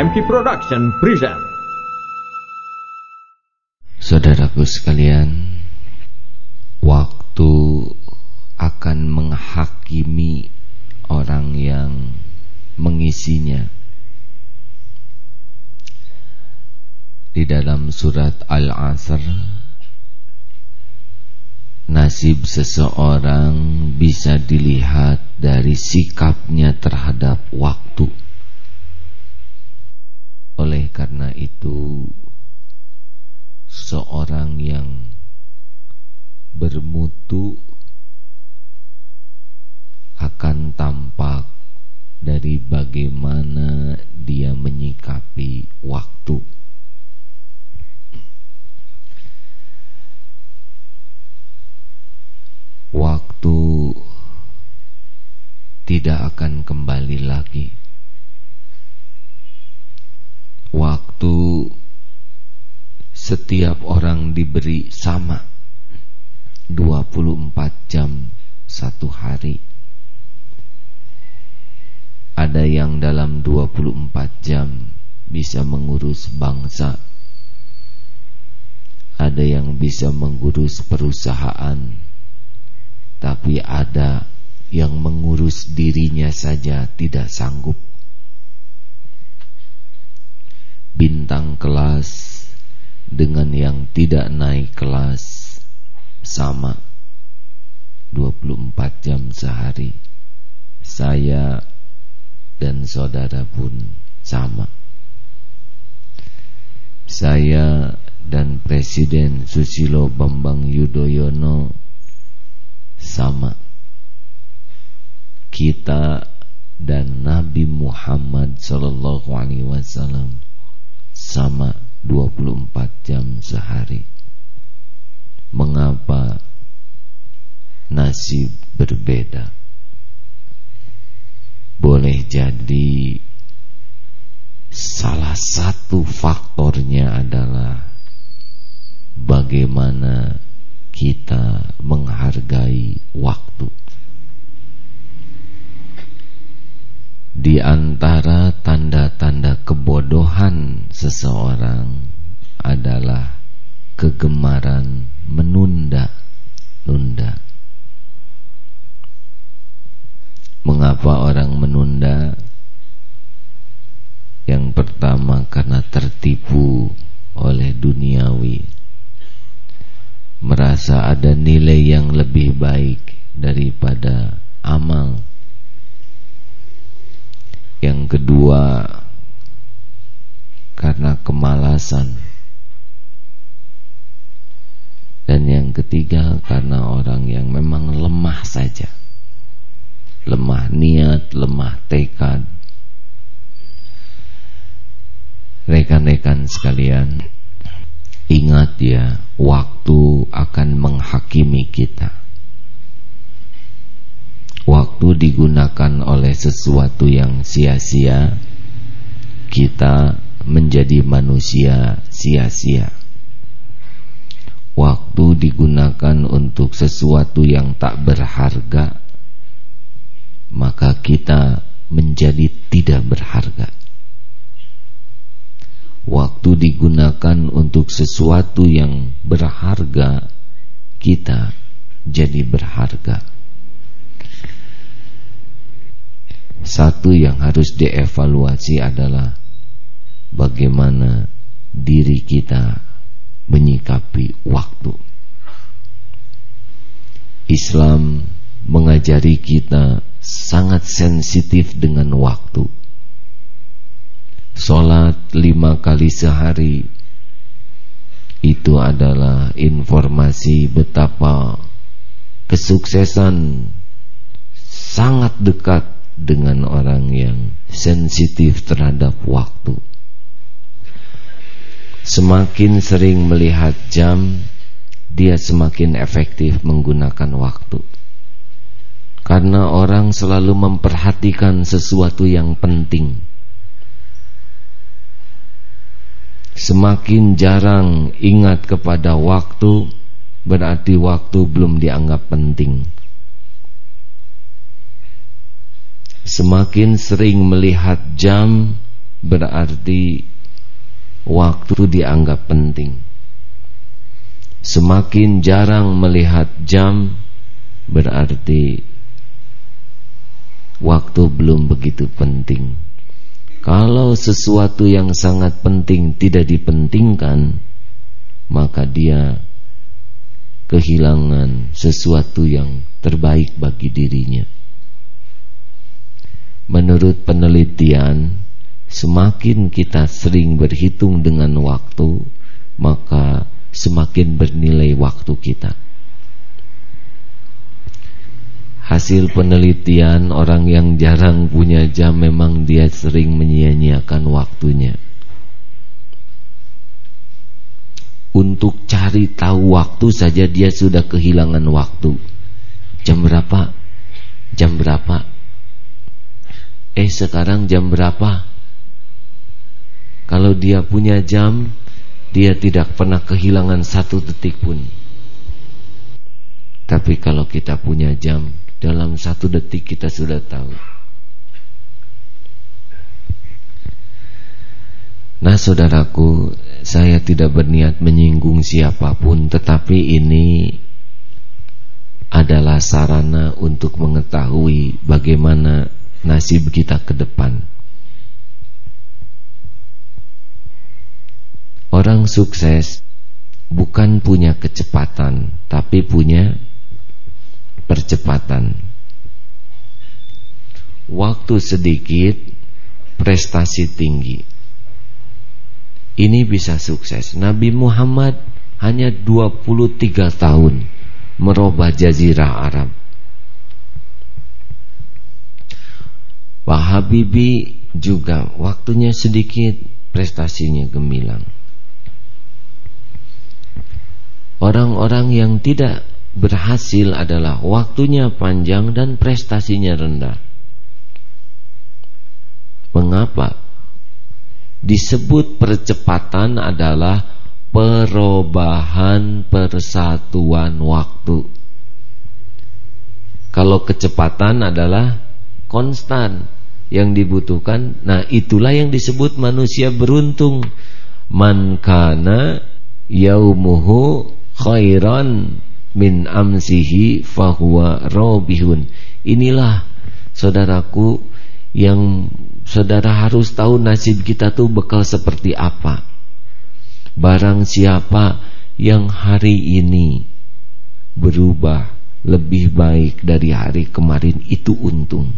MT Production present. Saudaraku sekalian, waktu akan menghakimi orang yang mengisinya. Di dalam surat Al-Asr Nasib seseorang bisa dilihat dari sikapnya terhadap waktu. Oleh karena itu, seorang yang bermutu akan tampak dari bagaimana dia menyikapi waktu. waktu tidak akan kembali lagi. Waktu setiap orang diberi sama 24 jam satu hari. Ada yang dalam 24 jam bisa mengurus bangsa. Ada yang bisa mengurus perusahaan tapi ada yang mengurus dirinya saja tidak sanggup. Bintang kelas dengan yang tidak naik kelas sama 24 jam sehari. Saya dan saudara pun sama. Saya dan Presiden Susilo Bambang Yudhoyono sama kita dan Nabi Muhammad sallallahu alaihi wasallam sama 24 jam sehari. Mengapa nasib berbeda? Boleh jadi salah satu faktornya adalah bagaimana kita menghargai waktu. Di antara tanda-tanda kebodohan seseorang adalah kegemaran menunda-nunda. Mengapa orang menunda? Yang pertama karena tertipu oleh duniawi merasa ada nilai yang lebih baik daripada amal. Yang kedua, karena kemalasan. Dan yang ketiga, karena orang yang memang lemah saja. Lemah niat, lemah tekad. Rekan-rekan sekalian, Ingat ya, waktu akan menghakimi kita. Waktu digunakan oleh sesuatu yang sia-sia, kita menjadi manusia sia-sia. Waktu digunakan untuk sesuatu yang tak berharga, maka kita menjadi tidak berharga waktu digunakan untuk sesuatu yang berharga, kita jadi berharga. Satu yang harus dievaluasi adalah bagaimana diri kita menyikapi waktu. Islam mengajari kita sangat sensitif dengan waktu Sholat lima kali sehari Itu adalah informasi betapa Kesuksesan Sangat dekat dengan orang yang sensitif terhadap waktu. Semakin sering melihat jam Dia semakin efektif menggunakan waktu. Karena orang selalu memperhatikan sesuatu yang penting. Semakin jarang ingat kepada waktu Berarti waktu belum dianggap penting Semakin sering melihat jam berarti waktu dianggap penting. Semakin jarang melihat jam berarti waktu belum begitu penting. Kalau sesuatu yang sangat penting tidak dipentingkan, maka dia kehilangan sesuatu yang terbaik bagi dirinya. Menurut penelitian, semakin kita sering berhitung dengan waktu, maka semakin bernilai waktu kita. Hasil penelitian orang yang jarang punya jam memang dia sering menyia-nyiakan waktunya. Untuk cari tahu waktu saja dia sudah kehilangan waktu. Jam berapa? Jam berapa? Eh sekarang jam berapa? Kalau dia punya jam, dia tidak pernah kehilangan satu detik pun. Tapi kalau kita punya jam, dalam satu detik kita sudah tahu Nah saudaraku Saya tidak berniat menyinggung siapa pun Tetapi ini Adalah sarana untuk mengetahui Bagaimana nasib kita ke depan Orang sukses Bukan punya kecepatan Tapi punya percepatan. Waktu sedikit, prestasi tinggi. Ini bisa sukses. Nabi Muhammad hanya 23 tahun merubah jazirah Arab. Pak Habibie juga waktunya sedikit, prestasinya gemilang. Orang-orang yang tidak berhasil adalah waktunya panjang dan prestasinya rendah. Mengapa? Disebut percepatan adalah perubahan persatuan waktu. Kalau kecepatan adalah konstan yang dibutuhkan. Nah, itulah yang disebut manusia beruntung. Man kana yaumuhu khairan min amsihi fahuwa robihun. Inilah saudaraku yang saudara harus tahu nasib kita tuh bekal seperti apa. Barang siapa yang hari ini berubah lebih baik dari hari kemarin itu untung.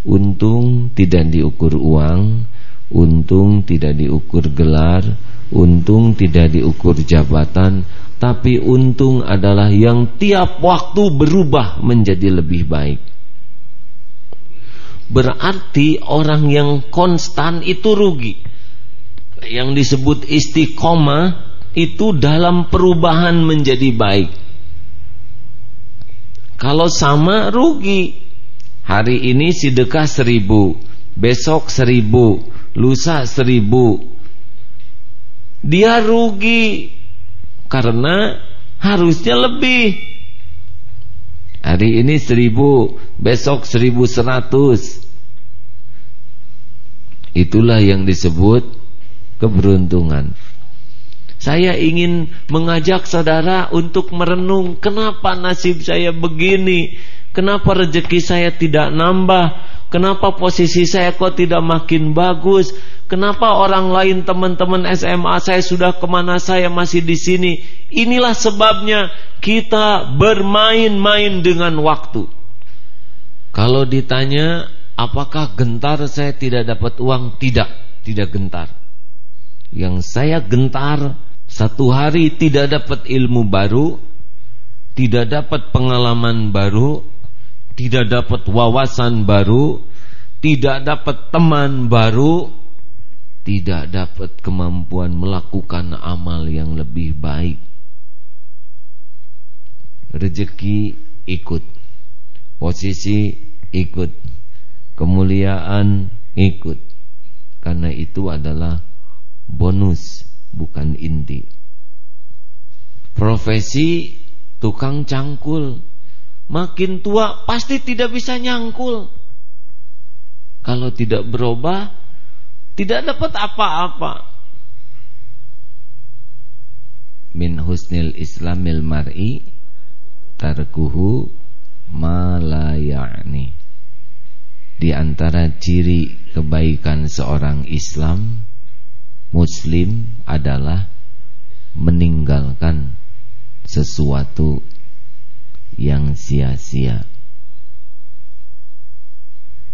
Untung tidak diukur uang, untung tidak diukur gelar, untung tidak diukur jabatan, tapi untung adalah yang tiap waktu berubah menjadi lebih baik. Berarti orang yang konstan itu rugi. Yang disebut istiqomah itu dalam perubahan menjadi baik. Kalau sama rugi. Hari ini sedekah seribu, besok seribu, lusa seribu. Dia rugi karena harusnya lebih. Hari ini seribu, besok seribu seratus. Itulah yang disebut keberuntungan. Saya ingin mengajak saudara untuk merenung kenapa nasib saya begini, kenapa rezeki saya tidak nambah, kenapa posisi saya kok tidak makin bagus, Kenapa orang lain teman-teman SMA saya sudah ke mana saya masih di sini? Inilah sebabnya kita bermain-main dengan waktu. Kalau ditanya apakah gentar saya tidak dapat uang? Tidak, tidak gentar. Yang saya gentar satu hari tidak dapat ilmu baru, tidak dapat pengalaman baru, tidak dapat wawasan baru, tidak dapat teman baru, tidak dapat kemampuan melakukan amal yang lebih baik. Rezeki ikut, posisi ikut, kemuliaan ikut. Karena itu adalah bonus, bukan inti. Profesi tukang cangkul, makin tua pasti tidak bisa nyangkul. Kalau tidak berubah Tidak dapat apa-apa. Min husnil islamil mar'i tarkuhu malayani. Di antara ciri kebaikan seorang Islam Muslim adalah meninggalkan sesuatu yang sia-sia.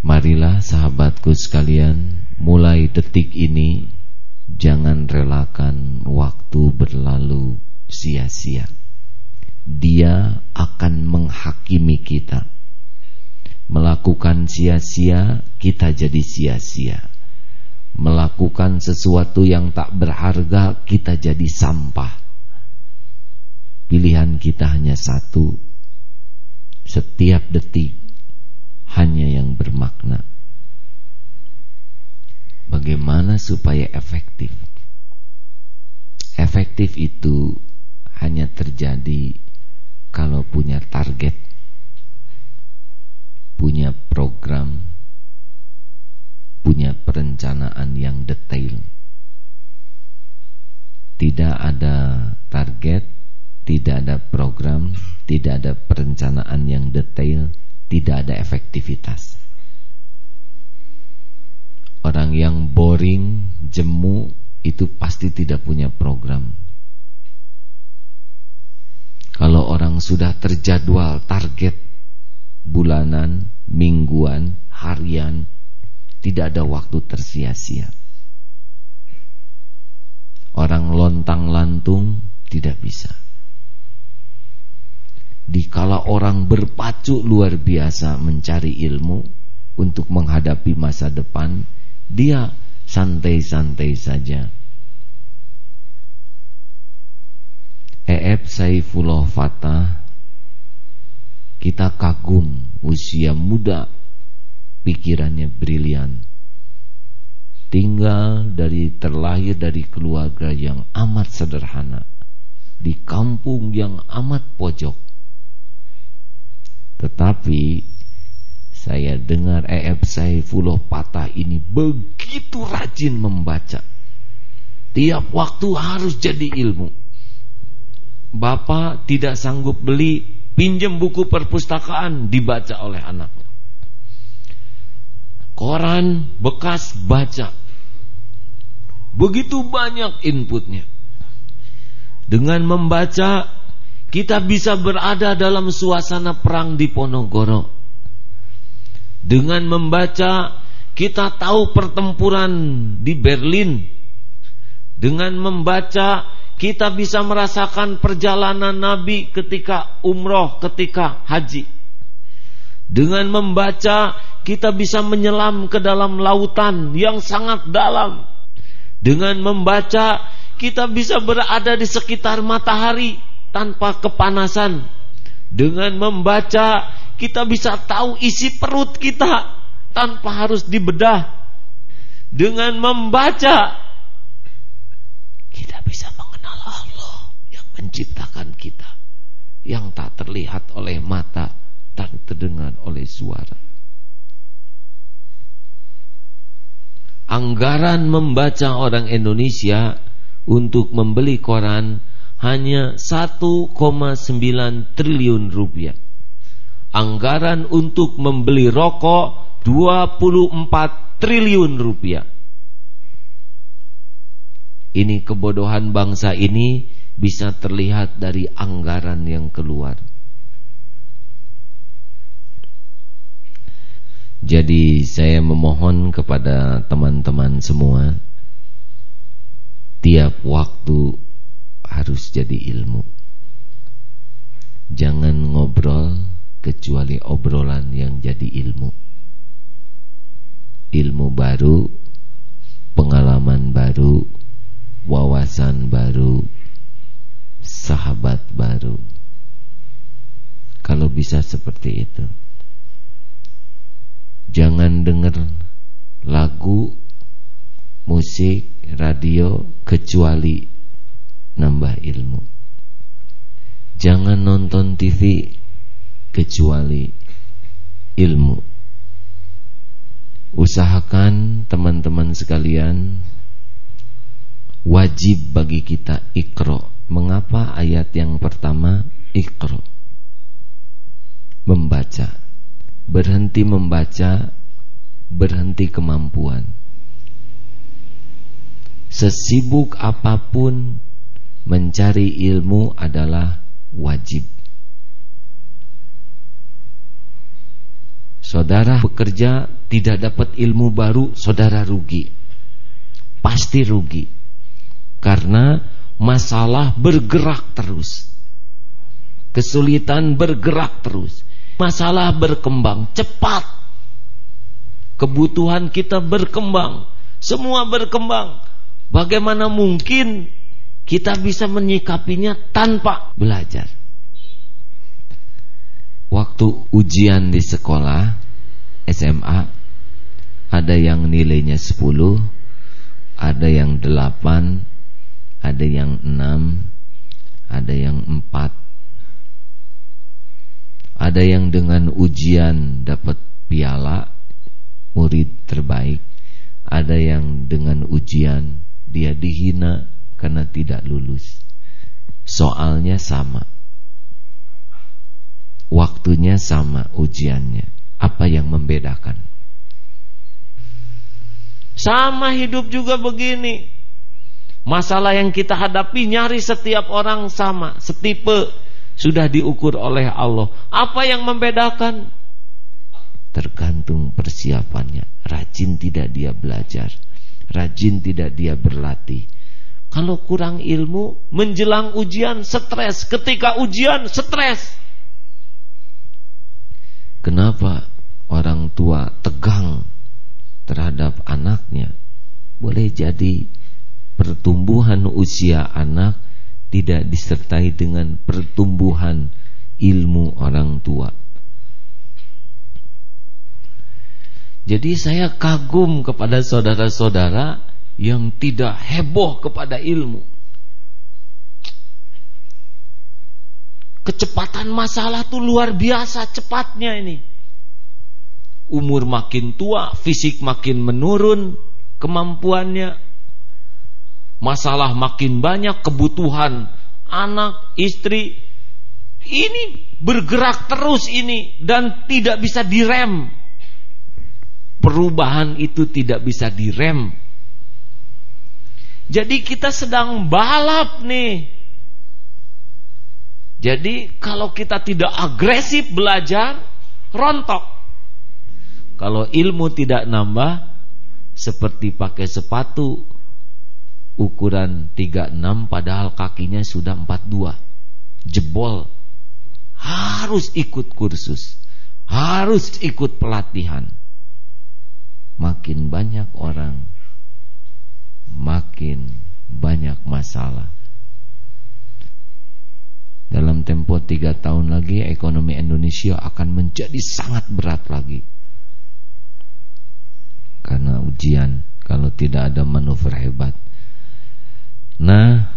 Marilah sahabatku sekalian, mulai detik ini jangan relakan waktu berlalu sia-sia. Dia akan menghakimi kita. Melakukan sia-sia, kita jadi sia-sia. Melakukan sesuatu yang tak berharga, kita jadi sampah. Pilihan kita hanya satu. Setiap detik hanya yang bermakna. Bagaimana supaya efektif? Efektif itu hanya terjadi kalau punya target, punya program, punya perencanaan yang detail. Tidak ada target, tidak ada program, tidak ada perencanaan yang detail, tidak ada efektivitas. Orang yang boring, jemu itu pasti tidak punya program. Kalau orang sudah terjadwal target bulanan, mingguan, harian, tidak ada waktu tersia-sia. Orang lontang-lantung tidak bisa. Dikala orang berpacu luar biasa mencari ilmu untuk menghadapi masa depan, dia santai-santai saja. Eeb Saifullah Fatah kita kagum usia muda pikirannya brilian tinggal dari terlahir dari keluarga yang amat sederhana di kampung yang amat pojok tetapi saya dengar E.F. Saifullah Patah ini begitu rajin membaca. Tiap waktu harus jadi ilmu. Bapak tidak sanggup beli, pinjam buku perpustakaan dibaca oleh anaknya. Koran bekas baca. Begitu banyak inputnya. Dengan membaca kita bisa berada dalam suasana perang di Ponorogo. Dengan membaca kita tahu pertempuran di Berlin. Dengan membaca kita bisa merasakan perjalanan Nabi ketika umroh, ketika haji. Dengan membaca kita bisa menyelam ke dalam lautan yang sangat dalam. Dengan membaca kita bisa berada di sekitar matahari tanpa kepanasan. Dengan membaca kita bisa tahu isi perut kita tanpa harus dibedah. Dengan membaca kita bisa mengenal Allah yang menciptakan kita yang tak terlihat oleh mata dan terdengar oleh suara. Anggaran membaca orang Indonesia untuk membeli koran hanya 1,9 triliun rupiah. Anggaran untuk membeli rokok 24 triliun rupiah. Ini kebodohan bangsa ini bisa terlihat dari anggaran yang keluar. Jadi saya memohon kepada teman-teman semua Tiap waktu harus jadi ilmu. Jangan ngobrol kecuali obrolan yang jadi ilmu. Ilmu baru, pengalaman baru, wawasan baru, sahabat baru. Kalau bisa seperti itu. Jangan dengar lagu, musik, radio kecuali nambah ilmu. Jangan nonton TV kecuali ilmu. Usahakan teman-teman sekalian wajib bagi kita ikro. Mengapa ayat yang pertama ikro? Membaca. Berhenti membaca, berhenti kemampuan. Sesibuk apa pun mencari ilmu adalah wajib. Saudara bekerja tidak dapat ilmu baru, saudara rugi. Pasti rugi. Karena masalah bergerak terus. Kesulitan bergerak terus. Masalah berkembang cepat. Kebutuhan kita berkembang. Semua berkembang. Bagaimana mungkin kita bisa menyikapinya tanpa belajar? Waktu ujian di sekolah SMA ada yang nilainya 10, ada yang 8, ada yang enam, ada yang empat, ada yang dengan ujian dapat piala murid terbaik, ada yang dengan ujian dia dihina karena tidak lulus. Soalnya sama, waktunya sama ujiannya. Apa yang membedakan? Sama hidup juga begini. Masalah yang kita hadapi nyari setiap orang sama, setipe, sudah diukur oleh Allah. Apa yang membedakan? Tergantung persiapannya. Rajin tidak dia belajar, rajin tidak dia berlatih. Kalau kurang ilmu, menjelang ujian stres, ketika ujian stres. Kenapa orang tua tegang terhadap anaknya? Boleh jadi pertumbuhan usia anak tidak disertai dengan pertumbuhan ilmu orang tua. Jadi saya kagum kepada saudara-saudara yang tidak heboh kepada ilmu. Kecepatan masalah tuh luar biasa cepatnya ini. Umur makin tua, fisik makin menurun kemampuannya, masalah makin banyak, kebutuhan anak, istri ini bergerak terus ini dan tidak bisa direm. Perubahan itu tidak bisa direm. Jadi kita sedang balap nih. Jadi kalau kita tidak agresif belajar, rontok. Kalau ilmu tidak nambah, seperti pakai sepatu ukuran 36 padahal kakinya sudah 42 jebol harus ikut kursus harus ikut pelatihan makin banyak orang makin banyak masalah. Dalam tempo tiga tahun lagi ekonomi Indonesia akan menjadi sangat berat lagi. Karena ujian kalau tidak ada manuver hebat. Nah,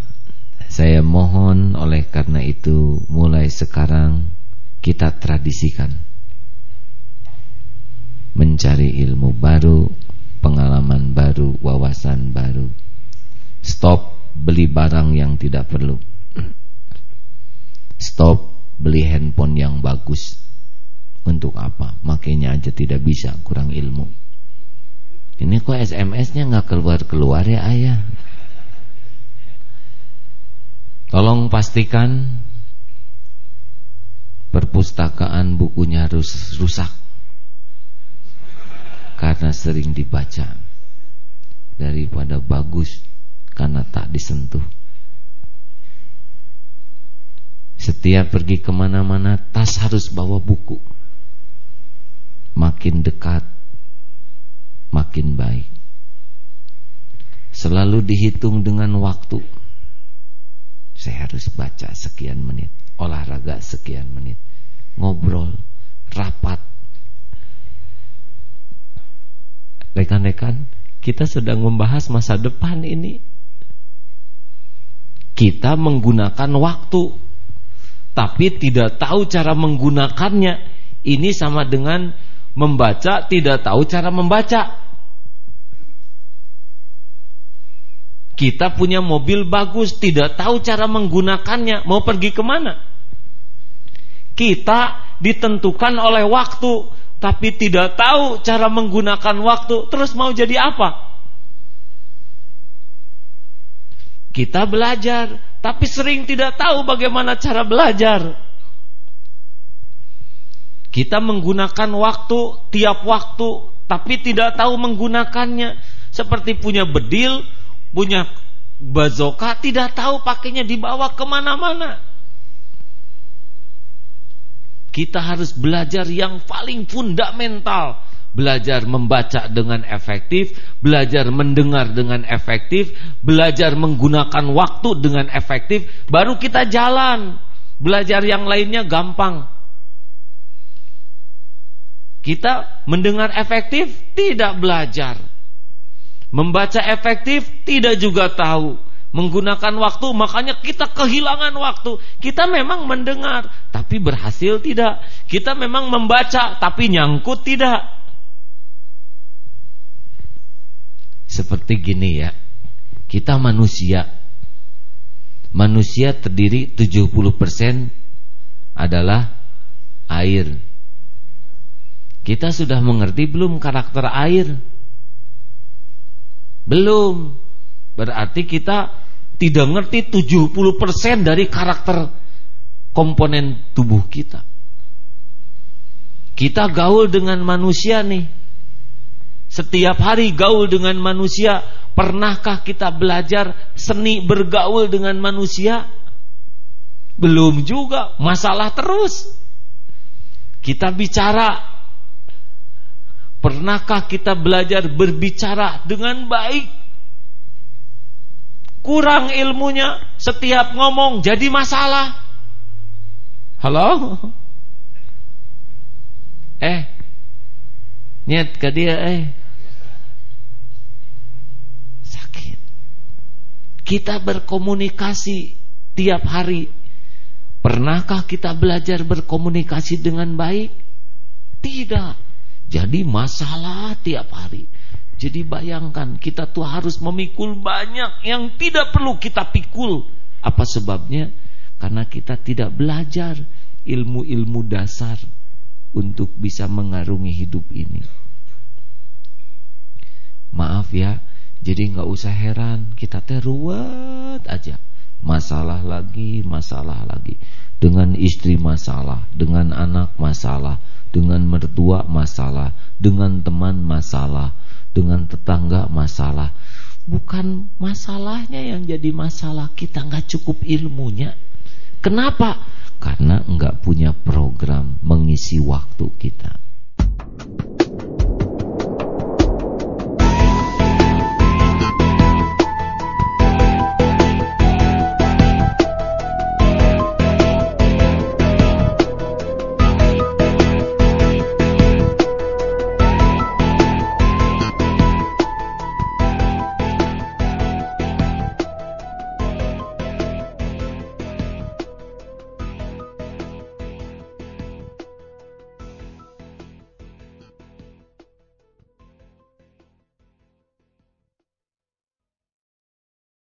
saya mohon oleh karena itu mulai sekarang kita tradisikan. Mencari ilmu baru, pengalaman baru, wawasan baru. Stop beli barang yang tidak perlu. Stop beli handphone yang bagus. Untuk apa? Makanya aja tidak bisa, kurang ilmu. Ini kok SMS-nya nggak keluar-keluar ya ayah? Tolong pastikan perpustakaan bukunya harus rusak karena sering dibaca daripada bagus karena tak disentuh. Setiap pergi ke mana-mana tas harus bawa buku. Makin dekat, makin baik. Selalu dihitung dengan waktu. Saya harus baca sekian menit, olahraga sekian menit, ngobrol, rapat. Rekan-rekan, kita sedang membahas masa depan ini. Kita menggunakan waktu, tapi tidak tahu cara menggunakannya. Ini sama dengan membaca tidak tahu cara membaca. Kita punya mobil bagus, tidak tahu cara menggunakannya, mau pergi ke mana? Kita ditentukan oleh waktu, tapi tidak tahu cara menggunakan waktu, terus mau jadi apa? Kita belajar, tapi sering tidak tahu bagaimana cara belajar. Kita menggunakan waktu tiap waktu, tapi tidak tahu menggunakannya. Seperti punya bedil, punya bazoka, tidak tahu pakainya dibawa ke mana-mana. Kita harus belajar yang paling fundamental belajar membaca dengan efektif, belajar mendengar dengan efektif, belajar menggunakan waktu dengan efektif, baru kita jalan. Belajar yang lainnya gampang. Kita mendengar efektif, tidak belajar. Membaca efektif, tidak juga tahu. Menggunakan waktu, makanya kita kehilangan waktu. Kita memang mendengar, tapi berhasil tidak. Kita memang membaca, tapi nyangkut tidak. seperti gini ya. Kita manusia. Manusia terdiri 70% adalah air. Kita sudah mengerti belum karakter air? Belum. Berarti kita tidak ngerti 70% dari karakter komponen tubuh kita. Kita gaul dengan manusia nih. Setiap hari gaul dengan manusia Pernahkah kita belajar seni bergaul dengan manusia? Belum juga Masalah terus Kita bicara Pernahkah kita belajar berbicara dengan baik? Kurang ilmunya Setiap ngomong jadi masalah Halo? Eh Niat ke dia eh Kita berkomunikasi tiap hari. Pernahkah kita belajar berkomunikasi dengan baik? Tidak. Jadi masalah tiap hari. Jadi bayangkan kita tuh harus memikul banyak yang tidak perlu kita pikul. Apa sebabnya? Karena kita tidak belajar ilmu-ilmu dasar untuk bisa mengarungi hidup ini. Maaf ya, jadi nggak usah heran kita teruat aja. Masalah lagi, masalah lagi. Dengan istri masalah, dengan anak masalah, dengan mertua masalah, dengan teman masalah, dengan tetangga masalah. Bukan masalahnya yang jadi masalah, kita nggak cukup ilmunya. Kenapa? Karena nggak punya program mengisi waktu kita.